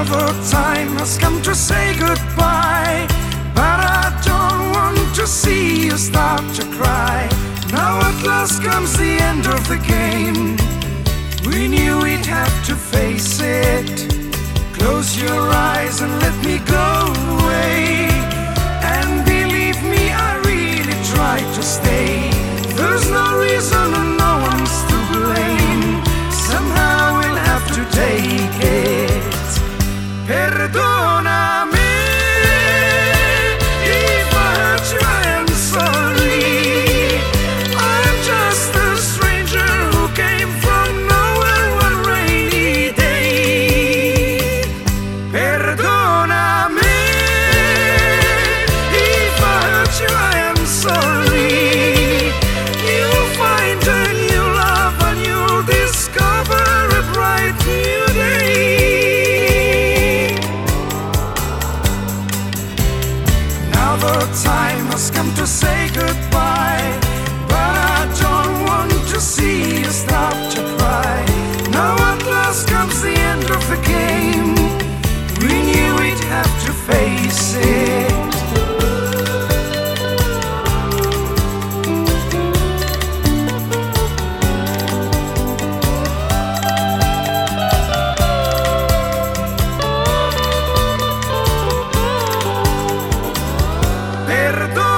another time has come to say goodbye. But I don't want to see you start to cry. Now at last comes the end of the game. We knew we'd have to face it. Close your eyes and let me go away. And believe me, I really tried to stay. There's no reason. say goodbye. But I don't want to see you stop to cry. Now at last comes the end of the game. We knew we'd have to face it. perdón.